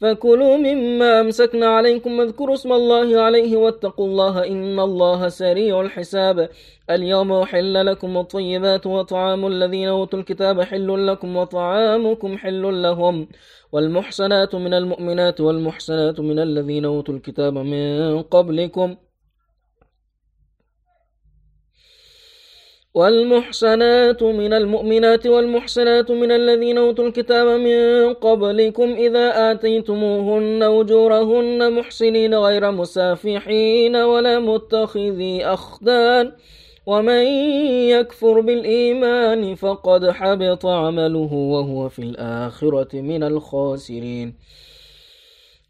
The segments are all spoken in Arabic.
فكلوا مما أمسكنا عليكم واذكروا اسم الله عليه واتقوا الله إن الله سريع الحساب. اليوم أحل لكم الطيبات وطعام الذين أوتوا الكتاب حل لكم وطعامكم حل لهم. والمحسنات من المؤمنات والمحسنات من الذين أوتوا الكتاب من قبلكم. والمحسنات من المؤمنات والمحسنات من الذين أوتوا الكتاب من قبلكم إذا آتيتموهن أجورهن محسنين غير مسافحين ولا متخذي أخدان ومن يكفر بالإيمان فقد حبط عمله وهو في الآخرة من الخاسرين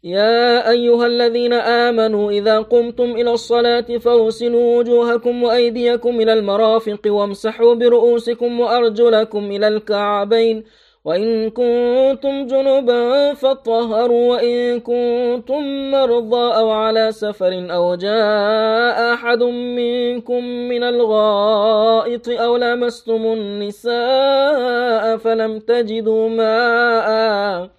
يا أيها الذين آمنوا إذا قمتم إلى الصلاة فاغسلوا وجوهكم وأيديكم إلى المرافق وامسحوا برؤوسكم وأرجلكم إلى الكعبين وإن كنتم جنبا فطهروا وإن كنتم مرضى أو على سفر أو جاء أحد منكم من الغائط أو لمستم النساء فلم تجدوا ماءً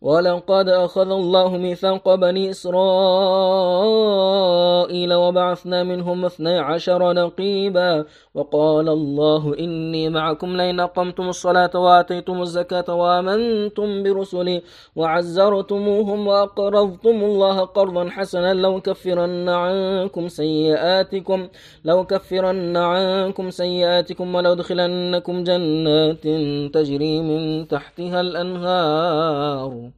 ولقد أخذ الله ميثاق بني إسرائيل وبعثنا منهم اثني عشر نقيبا وقال الله إني معكم لئن أقمتم الصلاة وآتيتم الزكاة وآمنتم برسلي وعزرتموهم وأقرضتم الله قرضا حسنا لو كفرن عنكم سيئاتكم لو كفرن عنكم سيئاتكم ولو دخلنكم جنات تجري من تحتها الأنهار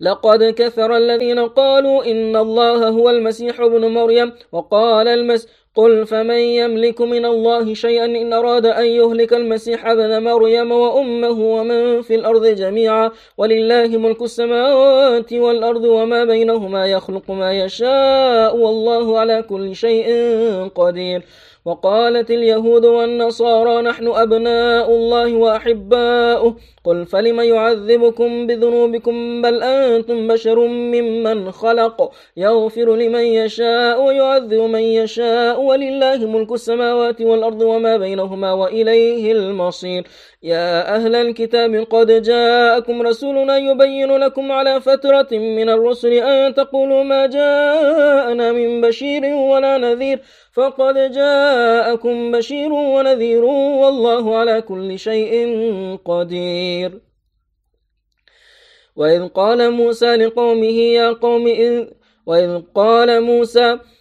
لقد كفر الذين قالوا إن الله هو المسيح ابن مريم وقال المسيح قل فمن يملك من الله شيئا إن أراد أن يهلك المسيح ابن مريم وأمه ومن في الأرض جميعا ولله ملك السماوات والأرض وما بينهما يخلق ما يشاء والله على كل شيء قدير وقالت اليهود والنصارى نحن أبناء الله وأحباؤه قل فلم يعذبكم بذنوبكم بل أنتم بشر ممن خلق يغفر لمن يشاء ويعذب من يشاء ولله ملك السماوات والأرض وما بينهما وإليه المصير. يا أهل الكتاب قد جاءكم رسولنا يبين لكم على فترة من الرسل أن تقولوا ما جاءنا من بشير ولا نذير. فقد جاءكم بشير ونذير والله على كل شيء قدير. وإذ قال موسى لقومه يا قوم إذ وإذ قال موسى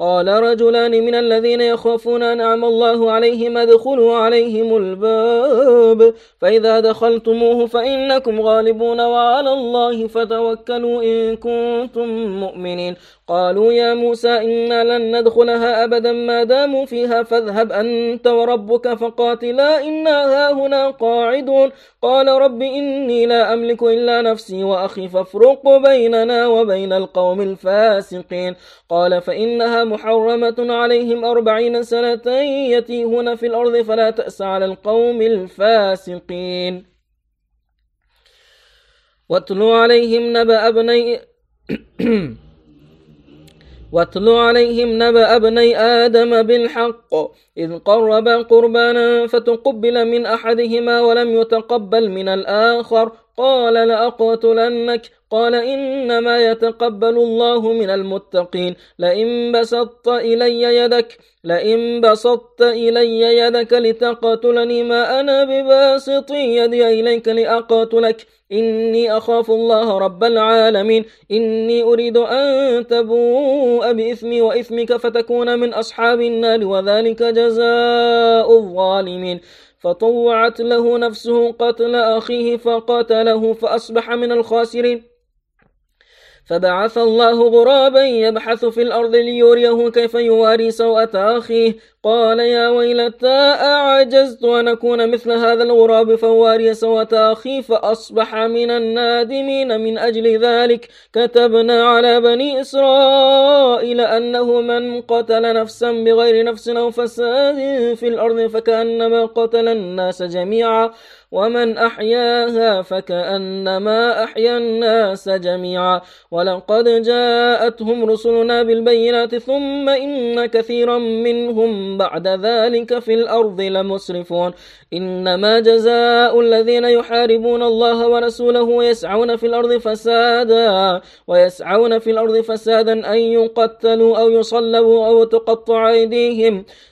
قال رجلان من الذين يخافون أنعم الله عليهم ادخلوا عليهم الباب. فإذا دخلتموه فإنكم غالبون وعلى الله فتوكلوا إن كنتم مؤمنين. قالوا يا موسى إنا لن ندخلها أبدا ما داموا فيها فاذهب أنت وربك فقاتلا إنا هاهنا قاعدون. قال رب إني لا أملك إلا نفسي وأخي فافرق بيننا وبين القوم الفاسقين. قال فإنها محرمة عليهم أربعين سنة يتيهون في الأرض فلا تأس على القوم الفاسقين. واتلوا عليهم نبأ أبني واتل عليهم نبأ أبني آدم بالحق. إذ قربا قربانا فتقبل من أحدهما ولم يتقبل من الآخر. قال لأقتلنك قال إنما يتقبل الله من المتقين. لئن بسطت إلي يدك لئن بسطت إلي يدك لتقتلني ما أنا بباسط يدي إليك لأقتلك. إني أخاف الله رب العالمين. إني أريد أن تبوء بإثمي وإثمك فتكون من أصحاب النار وذلك جزاء الظالمين. فطوعت له نفسه قتل أخيه فقتله فأصبح من الخاسرين. فبعث الله غرابا يبحث في الأرض ليريه كيف يواري سوءة أخيه. قال يا ويلتى أعجزت أن أكون مثل هذا الغراب فواري سوءة أخي فأصبح من النادمين من أجل ذلك. كتبنا على بني إسرائيل أنه من قتل نفسا بغير نفس أو فساد في الأرض فكأنما قتل الناس جميعا. ومن أحياها فكأنما أحيا الناس جميعا. ولقد جاءتهم رسلنا بالبينات ثم إن كثيرا منهم بعد ذلك في الأرض لمسرفون. إنما جزاء الذين يحاربون الله ورسوله ويسعون في الأرض فسادا ويسعون في الأرض فسادا أن يقتلوا أو يصلبوا أو تقطع أيديهم.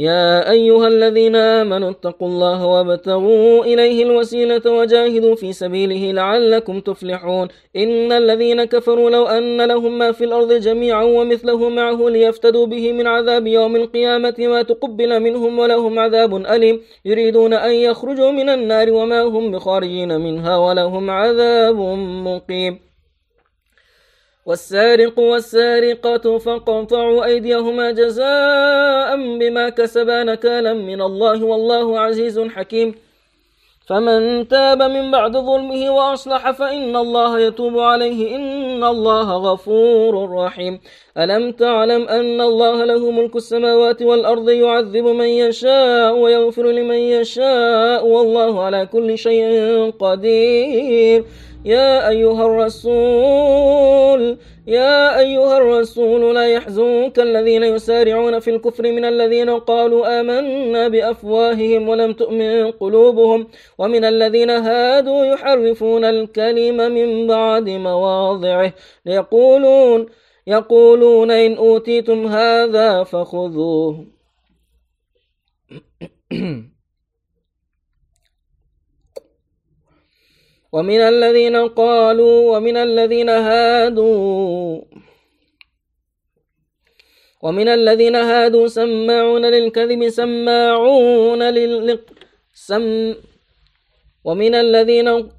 يا أيها الذين آمنوا اتقوا الله وابتغوا إليه الوسيلة وجاهدوا في سبيله لعلكم تفلحون. إن الذين كفروا لو أن لهم ما في الأرض جميعا ومثله معه ليفتدوا به من عذاب يوم القيامة ما تقبل منهم ولهم عذاب أليم. يريدون أن يخرجوا من النار وما هم بخارجين منها ولهم عذاب مقيم. والسارق والسارقة فقطعوا أيديهما جزاء بما كسبا نكالا من الله والله عزيز حكيم. فمن تاب من بعد ظلمه وأصلح فإن الله يتوب عليه. إن الله غفور رحيم. ألم تعلم أن الله له ملك السماوات والأرض يعذب من يشاء ويغفر لمن يشاء والله على كل شيء قدير. يا أيها الرسول يا أيها الرسول لا يحزنك الذين يسارعون في الكفر من الذين قالوا آمنا بأفواههم ولم تؤمن قلوبهم ومن الذين هادوا يحرفون الكلم من بعد مواضعه ليقولون يقولون إن أوتيتم هذا فخذوه. ومن الذين قالوا ومن الذين هادوا ومن الذين هادوا سماعون للكذب سماعون لل سم ومن الذين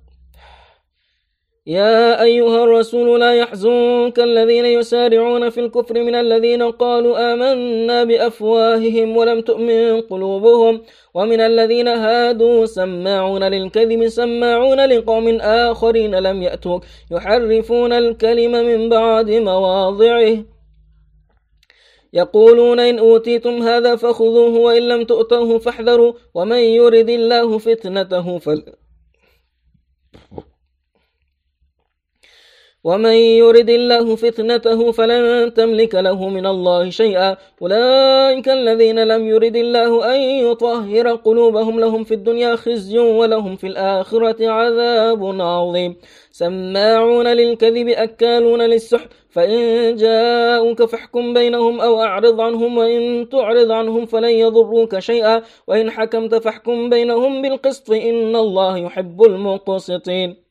يا أيها الرسول لا يحزنك الذين يسارعون في الكفر من الذين قالوا آمنا بأفواههم ولم تؤمن قلوبهم ومن الذين هادوا سماعون للكذب سماعون لقوم آخرين لم يأتوك يحرفون الكلم من بعد مواضعه يقولون إن أوتيتم هذا فخذوه وإن لم تؤتوه فاحذروا ومن يرد الله فتنته فل ومن يرد الله فتنته فلن تملك له من الله شيئا أولئك الذين لم يرد الله أن يطهر قلوبهم لهم في الدنيا خزي ولهم في الآخرة عذاب عظيم. سماعون للكذب أكالون للسحر فإن جاءوك فاحكم بينهم أو أعرض عنهم وإن تعرض عنهم فلن يضروك شيئا وإن حكمت فاحكم بينهم بالقسط إن الله يحب المقسطين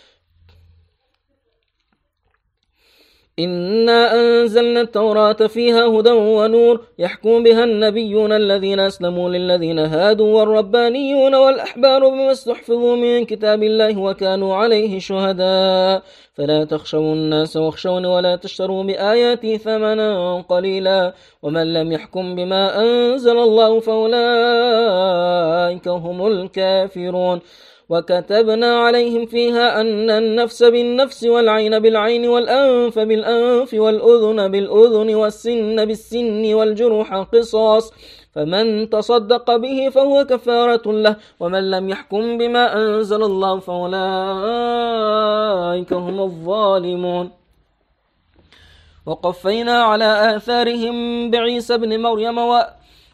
إنا أنزلنا التوراة فيها هدى ونور يحكم بها النبيون الذين أسلموا للذين هادوا والربانيون والأحبار بما استحفظوا من كتاب الله وكانوا عليه شهداء فلا تخشوا الناس واخشون ولا تشتروا بآياتي ثمنا قليلا ومن لم يحكم بما أنزل الله فأولئك هم الكافرون وكتبنا عليهم فيها أن النفس بالنفس والعين بالعين والأنف بالأنف والأذن بالأذن والسن بالسن والجروح قصاص فمن تصدق به فهو كفارة له ومن لم يحكم بما أنزل الله فأولئك هم الظالمون وقفينا على آثارهم بعيسى بن مريم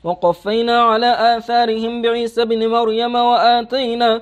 وقفينا على آثارهم بعيسى بن مريم وآتينا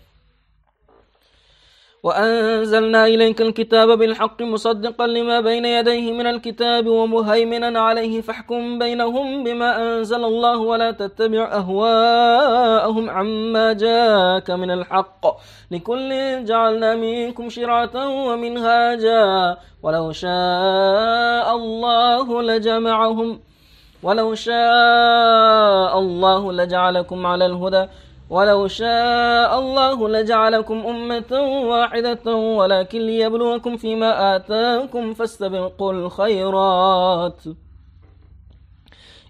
وأنزلنا إليك الكتاب بالحق مصدقا لما بين يديه من الكتاب ومهيمنا عليه فاحكم بينهم بما أنزل الله ولا تتبع أهواءهم عما جاك من الحق لكل جعلنا منكم شرعة ومنهاجا ولو شاء الله لجمعهم ولو شاء الله لجعلكم على الهدى ولو شاء الله لجعلكم أمة واحدة ولكن ليبلوكم فيما آتاكم فاستبقوا الخيرات.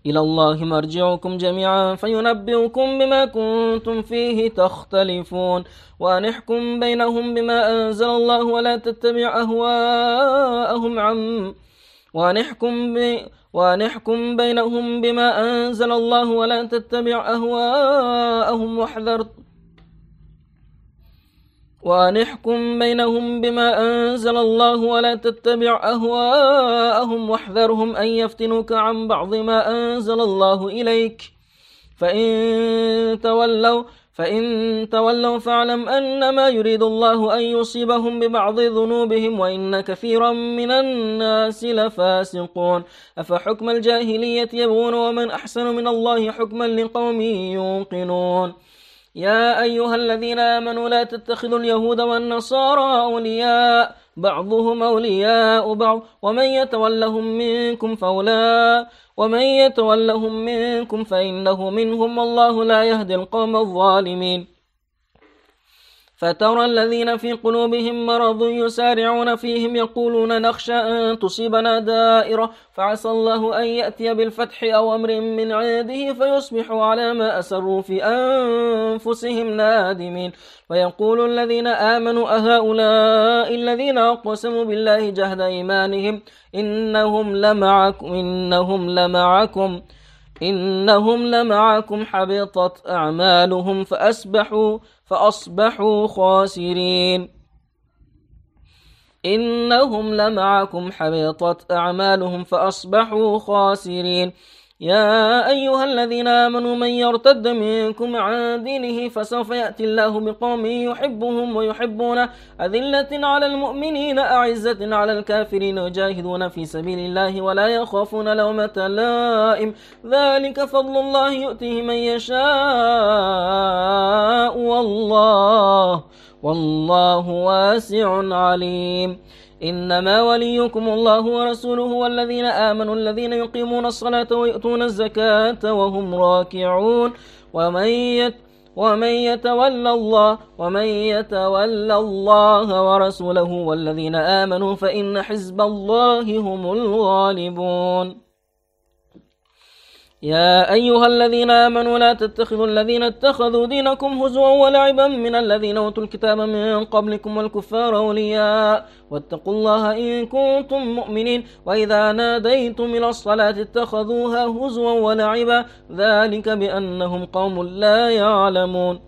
إلى الله مرجعكم جميعا فينبئكم بما كنتم فيه تختلفون. ونحكم بينهم بما أنزل الله ولا تتبع أهواءهم عم ونحكم ب... ونحكم بينهم بما أنزل الله ولا تتبع أهواءهم واحذر. ونحكم بينهم بما أنزل الله ولا تتبع أهواءهم واحذرهم أن يفتنوك عن بعض ما أنزل الله إليك. فإن تولوا فإن تولوا فاعلم أنما يريد الله أن يصيبهم ببعض ذنوبهم وإن كثيرا من الناس لفاسقون. أفحكم الجاهلية يبغون ومن أحسن من الله حكما لقوم يوقنون. يا أيها الذين آمنوا لا تتخذوا اليهود والنصارى أولياء بعضهم أولياء بعض ومن يتولهم منكم فأولئك ومن يتولهم منكم فإنه منهم والله لا يهدي القوم الظالمين فترى الذين في قلوبهم مرض يسارعون فيهم يقولون نخشى أن تصيبنا دائرة فعسى الله أن يأتي بالفتح أو أمر من عنده فيصبحوا على ما أسروا في أنفسهم نادمين. ويقول الذين آمنوا أهؤلاء الذين أقسموا بالله جهد إيمانهم إنهم لمعكم إنهم لمعكم. إنهم لمعكم حبطت أعمالهم فأسبحوا فأصبحوا خاسرين. إنهم لمعكم حبطت أعمالهم فأصبحوا خاسرين. يا أيها الذين آمنوا من يرتد منكم عن دينه فسوف يأتي الله بقوم يحبهم ويحبونه أذلة على المؤمنين أعزة على الكافرين يجاهدون في سبيل الله ولا يخافون لومة لائم. ذلك فضل الله يؤتيه من يشاء. والله والله واسع عليم. إنما وليكم الله ورسوله والذين آمنوا الذين يقيمون الصلاة ويؤتون الزكاة وهم راكعون. ومن يت ومن يتولى الله ومن يتولى الله ورسوله والذين آمنوا فإن حزب الله هم الغالبون. يا أيها الذين آمنوا لا تتخذوا الذين اتخذوا دينكم هزوا ولعبا من الذين أوتوا الكتاب من قبلكم والكفار أولياء. واتقوا الله إن كنتم مؤمنين. وإذا ناديتم إلى الصلاة اتخذوها هزوا ولعبا. ذلك بأنهم قوم لا يعلمون.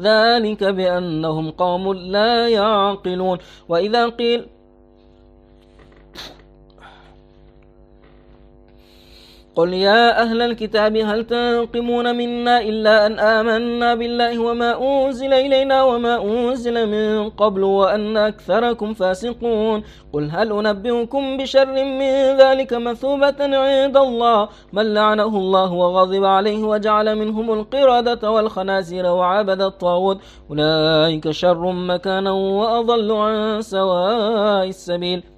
ذلك بأنهم قوم لا يعقلون. وإذا قيل قل يا أهل الكتاب هل تنقمون منا إلا أن آمنا بالله وما أنزل إلينا وما أنزل من قبل وأن أكثركم فاسقون؟ قل هل أنبئكم بشر من ذلك مثوبة عند الله؟ من لعنه الله وغضب عليه وجعل منهم القردة والخنازير وعبد الطاغوت. أولئك شر مكانا وأضل عن سواء السبيل.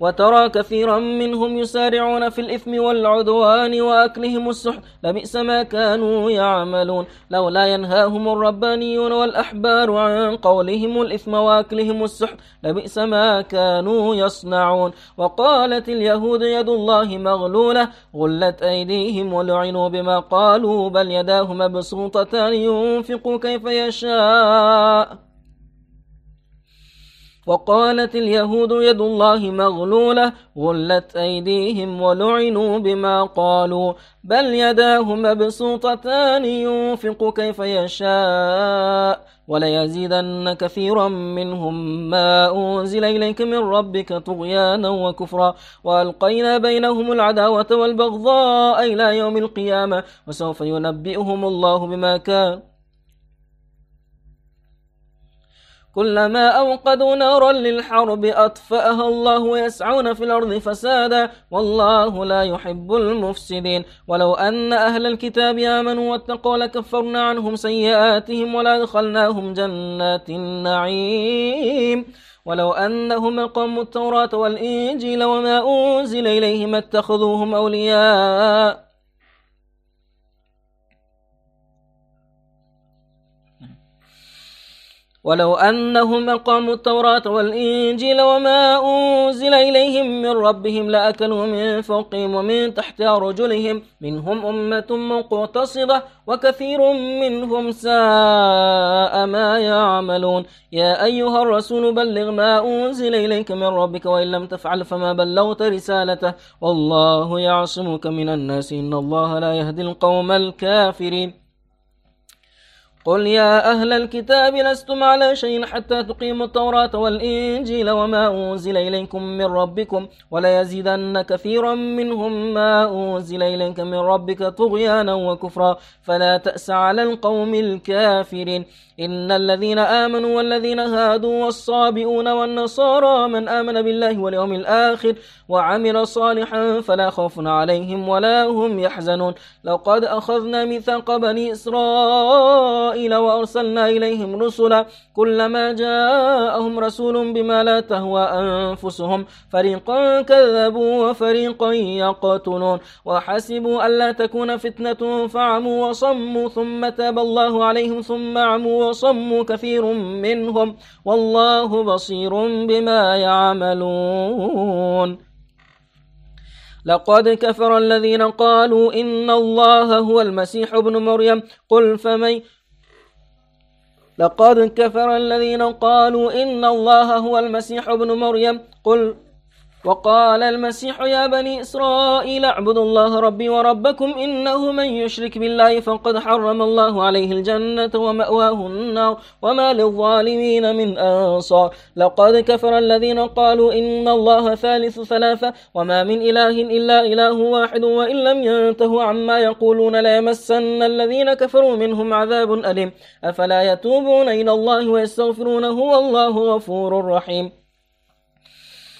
وترى كثيرا منهم يسارعون في الإثم والعدوان وأكلهم السحت لبئس ما كانوا يعملون. لولا ينهاهم الربانيون والأحبار عن قولهم الإثم وأكلهم السحت لبئس ما كانوا يصنعون. وقالت اليهود يد الله مغلولة غلت أيديهم ولعنوا بما قالوا بل يداه مبسوطتان ينفق كيف يشاء. وقالت اليهود يد الله مغلولة غلت أيديهم ولعنوا بما قالوا بل يداه مبسوطتان ينفق كيف يشاء وليزيدن كثيرا منهم ما أنزل إليك من ربك طغيانا وكفرا وألقينا بينهم العداوة والبغضاء إلى يوم القيامة وسوف ينبئهم الله بما كان كلما أوقدوا نارا للحرب أطفأها الله ويسعون في الأرض فسادا والله لا يحب المفسدين. ولو أن أهل الكتاب آمنوا واتقوا لكفرنا عنهم سيئاتهم ولا دخلناهم جنات النعيم. ولو أنهم أقاموا التوراة والإنجيل وما أنزل إليهم اتخذوهم أولياء ولو أنهم أقاموا التوراة والإنجيل وما أنزل إليهم من ربهم لأكلوا من فوقهم ومن تحت أرجلهم منهم أمة مقتصدة وكثير منهم ساء ما يعملون يا أيها الرسول بلغ ما أنزل إليك من ربك وإن لم تفعل فما بلغت رسالته والله يعصمك من الناس إن الله لا يهدي القوم الكافرين قل يا أهل الكتاب لستم على شيء حتى تقيموا التوراة والإنجيل وما أنزل إليكم من ربكم وليزيدن كثيرا منهم ما أنزل إليك من ربك طغيانا وكفرا فلا تأس على القوم الكافرين. إن الذين آمنوا والذين هادوا والصابئون والنصارى من آمن بالله واليوم الآخر وعمل صالحا فلا خوف عليهم ولا هم يحزنون. لقد أخذنا ميثاق بني إسرائيل وأرسلنا إليهم رسلا كلما جاءهم رسول بما لا تهوى أنفسهم فريقا كذبوا وفريقا يقتلون وحسبوا ألا تكون فتنة فعموا وصموا ثم تاب الله عليهم ثم عموا وصموا كثير منهم والله بصير بما يعملون لقد كفر الذين قالوا إن الله هو المسيح ابن مريم قل فمن لقد كفر الذين قالوا إن الله هو المسيح ابن مريم. قل وقال المسيح يا بني إسرائيل اعبدوا الله ربي وربكم إنه من يشرك بالله فقد حرم الله عليه الجنة ومأواه النار وما للظالمين من أنصار. لقد كفر الذين قالوا إن الله ثالث ثلاثة وما من إله إلا إله واحد وإن لم ينتهوا عما يقولون ليمسن الذين كفروا منهم عذاب أليم. أفلا يتوبون إلى الله ويستغفرونه والله غفور رحيم.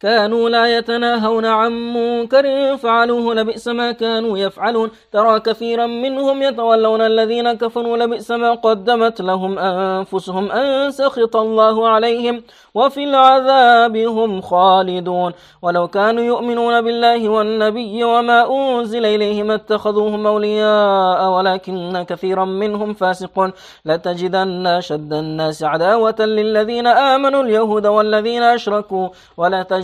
كانوا لا يتناهون عن منكر فعلوه لبئس ما كانوا يفعلون. ترى كثيرا منهم يتولون الذين كفروا لبئس ما قدمت لهم أنفسهم أن سخط الله عليهم وفي العذاب هم خالدون. ولو كانوا يؤمنون بالله والنبي وما أنزل إليهم اتخذوهم أولياء ولكن كثيرا منهم فاسقون. لتجدن شد الناس عداوة للذين آمنوا اليهود والذين أشركوا ولا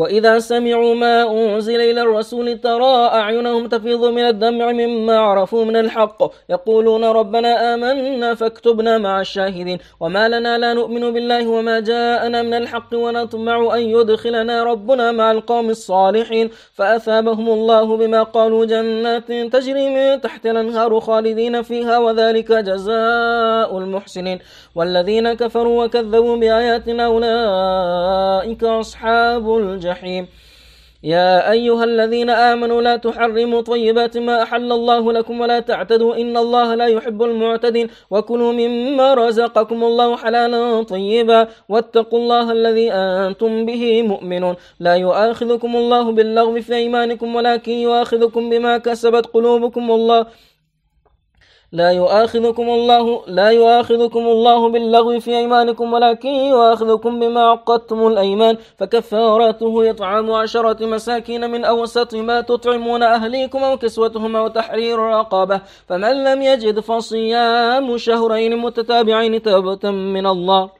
وإذا سمعوا ما أنزل إلى الرسول ترى أعينهم تفيض من الدمع مما عرفوا من الحق. يقولون ربنا آمنا فاكتبنا مع الشاهدين. وما لنا لا نؤمن بالله وما جاءنا من الحق ونطمع أن يدخلنا ربنا مع القوم الصالحين. فأثابهم الله بما قالوا جنات تجري من تحت الأنهار خالدين فيها وذلك جزاء المحسنين. والذين كفروا وكذبوا بآياتنا أولئك أصحاب الجحيم يا أيها الذين آمنوا لا تحرموا طيبات ما أحل الله لكم ولا تعتدوا إن الله لا يحب المعتدين وكلوا مما رزقكم الله حلالا طيبا واتقوا الله الذي أنتم به مؤمنون. لا يؤاخذكم الله باللغو في أيمانكم ولكن يؤاخذكم بما كسبت قلوبكم الله لا يؤاخذكم الله لا يؤاخذكم الله باللغو في أيمانكم ولكن يؤاخذكم بما عقدتم الأيمان. فكفارته إطعام عشرة مساكين من أوسط ما تطعمون أهليكم أو كسوتهم أو تحرير رقابة فمن لم يجد فصيام شهرين متتابعين توبة من الله.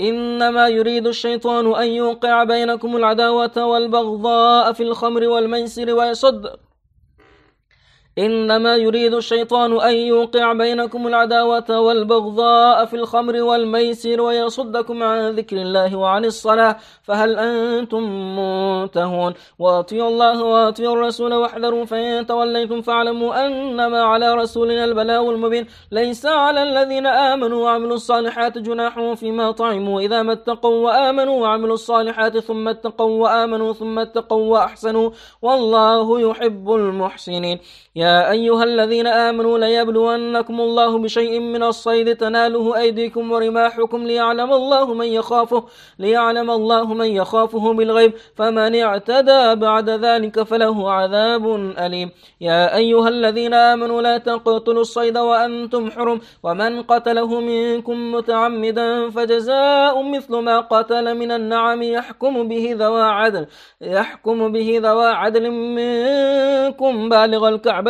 إنما يريد الشيطان أن يوقع بينكم العداوة والبغضاء في الخمر والميسر ويصد إنما يريد الشيطان أن يوقع بينكم العداوة والبغضاء في الخمر والميسر ويصدكم عن ذكر الله وعن الصلاة فهل أنتم منتهون؟ وأطيعوا الله وأطيعوا الرسول واحذروا فإن توليتم فاعلموا أنما على رسولنا البلاغ المبين. ليس على الذين آمنوا وعملوا الصالحات جناح فيما طعموا. إذا ما اتقوا وآمنوا وعملوا الصالحات ثم اتقوا وآمنوا ثم اتقوا وأحسنوا والله يحب المحسنين. يا أيها الذين آمنوا ليبلونكم الله بشيء من الصيد تناله أيديكم ورماحكم ليعلم الله من يخافه ليعلم الله من يخافه بالغيب فمن اعتدى بعد ذلك فله عذاب أليم. يا أيها الذين آمنوا لا تقتلوا الصيد وأنتم حرم ومن قتله منكم متعمدا فجزاء مثل ما قتل من النعم يحكم به ذوى عدل يحكم به ذوى عدل منكم بالغ الكعبة.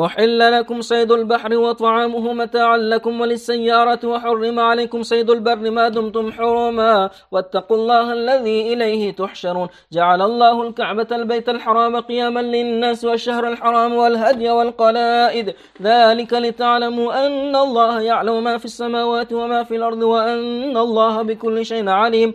أحل لكم صيد البحر وطعامه متاعا لكم وللسيارة وحرم عليكم صيد البر ما دمتم حرما واتقوا الله الذي إليه تحشرون. جعل الله الكعبة البيت الحرام قياما للناس والشهر الحرام والهدي والقلائد. ذلك لتعلموا أن الله يعلم ما في السماوات وما في الأرض وأن الله بكل شيء عليم.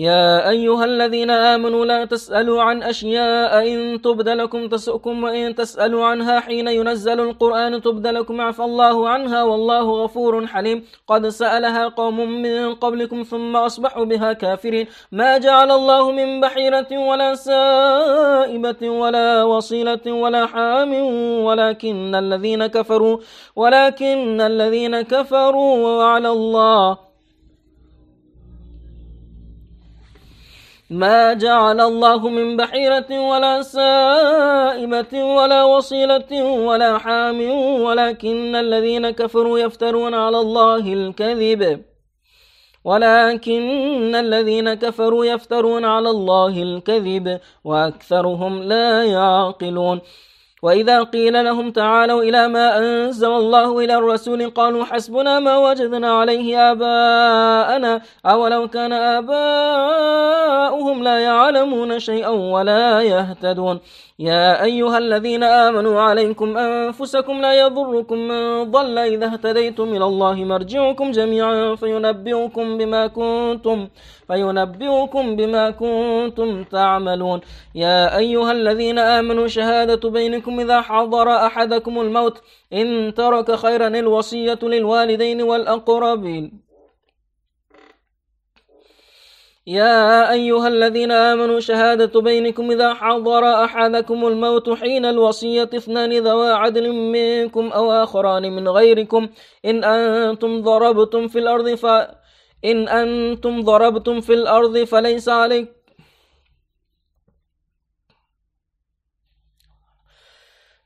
يا أيها الذين آمنوا لا تسألوا عن أشياء إن تبد لكم تسؤكم وإن تسألوا عنها حين ينزل القرآن تبد لكم عفى الله عنها والله غفور حليم. قد سألها قوم من قبلكم ثم أصبحوا بها كافرين. ما جعل الله من بحيرة ولا سائبة ولا وصيلة ولا حام ولكن الذين كفروا ولكن الذين كفروا وعلى الله ما جعل الله من بحيرة ولا سائمة ولا وصيلة ولا حام ولكن الذين كفروا يفترون على الله الكذب. ولكن الذين كفروا يفترون على الله الكذب وأكثرهم لا يعقلون. وإذا قيل لهم تعالوا إلى ما أنزل الله إلى الرسول قالوا حسبنا ما وجدنا عليه آباءنا. أولو كان آباؤهم لا يعلمون شيئا ولا يهتدون. يا أيها الذين آمنوا عليكم أنفسكم لا يضركم من ضل إذا اهتديتم إلى الله مرجعكم جميعا فينبئكم بما كنتم فينبئكم بما كنتم تعملون. يا أيها الذين آمنوا شهادة بينكم إذا حضر أحدكم الموت إن ترك خيرا الوصية للوالدين والأقربين. يا أيها الذين آمنوا شهادة بينكم إذا حضر أحدكم الموت حين الوصية اثنان ذوى عدل منكم أو آخران من غيركم. إن أنتم ضربتم في الأرض ف إن أنتم ضربتم في الأرض فليس عليكم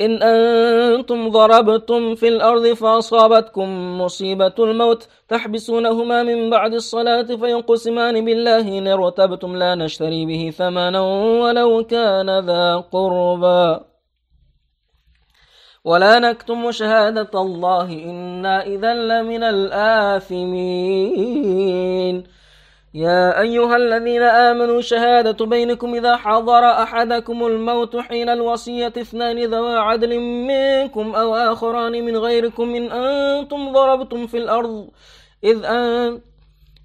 إن أنتم ضربتم في الأرض فأصابتكم مصيبة الموت تحبسونهما من بعد الصلاة فينقسمان بالله إن ارتبتم لا نشتري به ثمنا ولو كان ذا قربا ولا نكتم شهادة الله إنا إذا لمن الآثمين. يا أيها الذين آمنوا شهادة بينكم إذا حضر أحدكم الموت حين الوصية اثنان ذوى عدل منكم أو آخران من غيركم إن أنتم ضربتم في الأرض إذ أن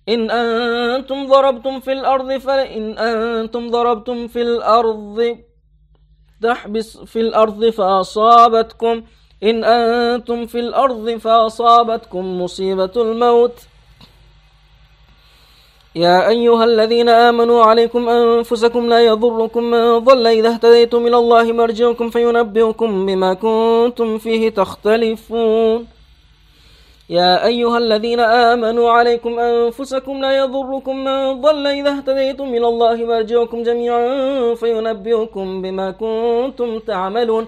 إن أنتم ضربتم في الأرض فإن أنتم ضربتم في الأرض تحبس في الأرض فأصابتكم إن أنتم في الأرض فأصابتكم مصيبة الموت. يا أيها الذين آمنوا عليكم أنفسكم لا يضركم من ضل إذا اهتديتم إلى الله مرجعكم فينبئكم بما كنتم فيه تختلفون. يا أيها الذين آمنوا عليكم أنفسكم لا يضركم من ضل إذا اهتديتم إلى الله مرجعكم جميعا فينبئكم بما كنتم تعملون.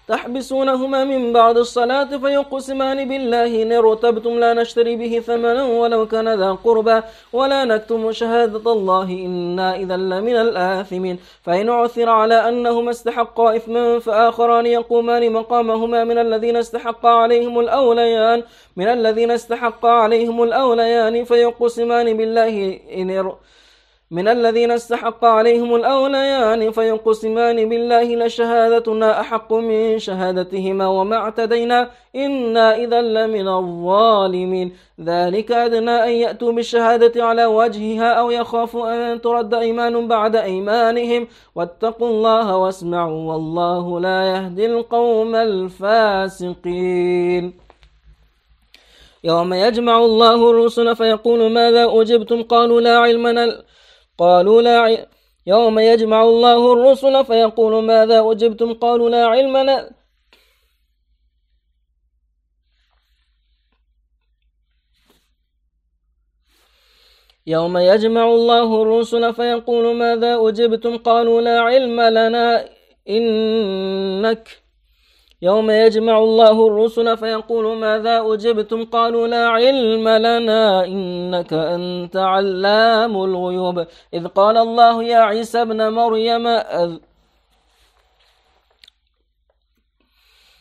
تحبسونهما من بعد الصلاة فيقسمان بالله إن ارتبتم لا نشتري به ثمنا ولو كان ذا قربى ولا نكتم شهادة الله إنا إذا لمن الآثمين. فإن عثر على أنهما استحقا إثما فآخران يقومان مقامهما من الذين استحق عليهم الأوليان من الذين استحق عليهم الأوليان فيقسمان بالله إن ارتبتم من الذين استحق عليهم الأوليان فينقسمان بالله لشهادتنا أحق من شهادتهما وما اعتدينا إنا إذا لمن الظالمين. ذلك أدنى أن يأتوا بالشهادة على وجهها أو يخافوا أن ترد إيمان بعد إيمانهم. واتقوا الله واسمعوا والله لا يهدي القوم الفاسقين. يوم يجمع الله الرسل فيقول ماذا أجبتم؟ قالوا لا علم لنا قالوا لا ع... يوم يجمع الله الرسل فيقول ماذا أجبتم؟ قالوا لا علم لنا يوم يجمع الله الرسل فيقول ماذا أجبتم؟ قالوا لا علم لنا إنك يوم يجمع الله الرسل فيقول ماذا أجبتم؟ قالوا لا علم لنا إنك أنت علام الغيوب. إذ قال الله يا عيسى ابن مريم أذ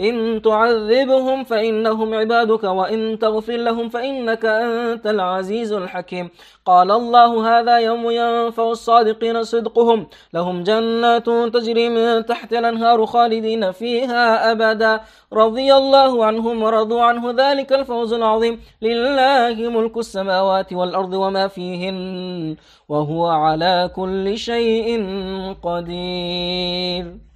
إن تعذبهم فإنهم عبادك وإن تغفر لهم فإنك أنت العزيز الحكيم. قال الله هذا يوم ينفع الصادقين صدقهم. لهم جنات تجري من تحت الأنهار خالدين فيها أبدا. رضي الله عنهم ورضوا عنه ذلك الفوز العظيم. لله ملك السماوات والأرض وما فيهن وهو على كل شيء قدير.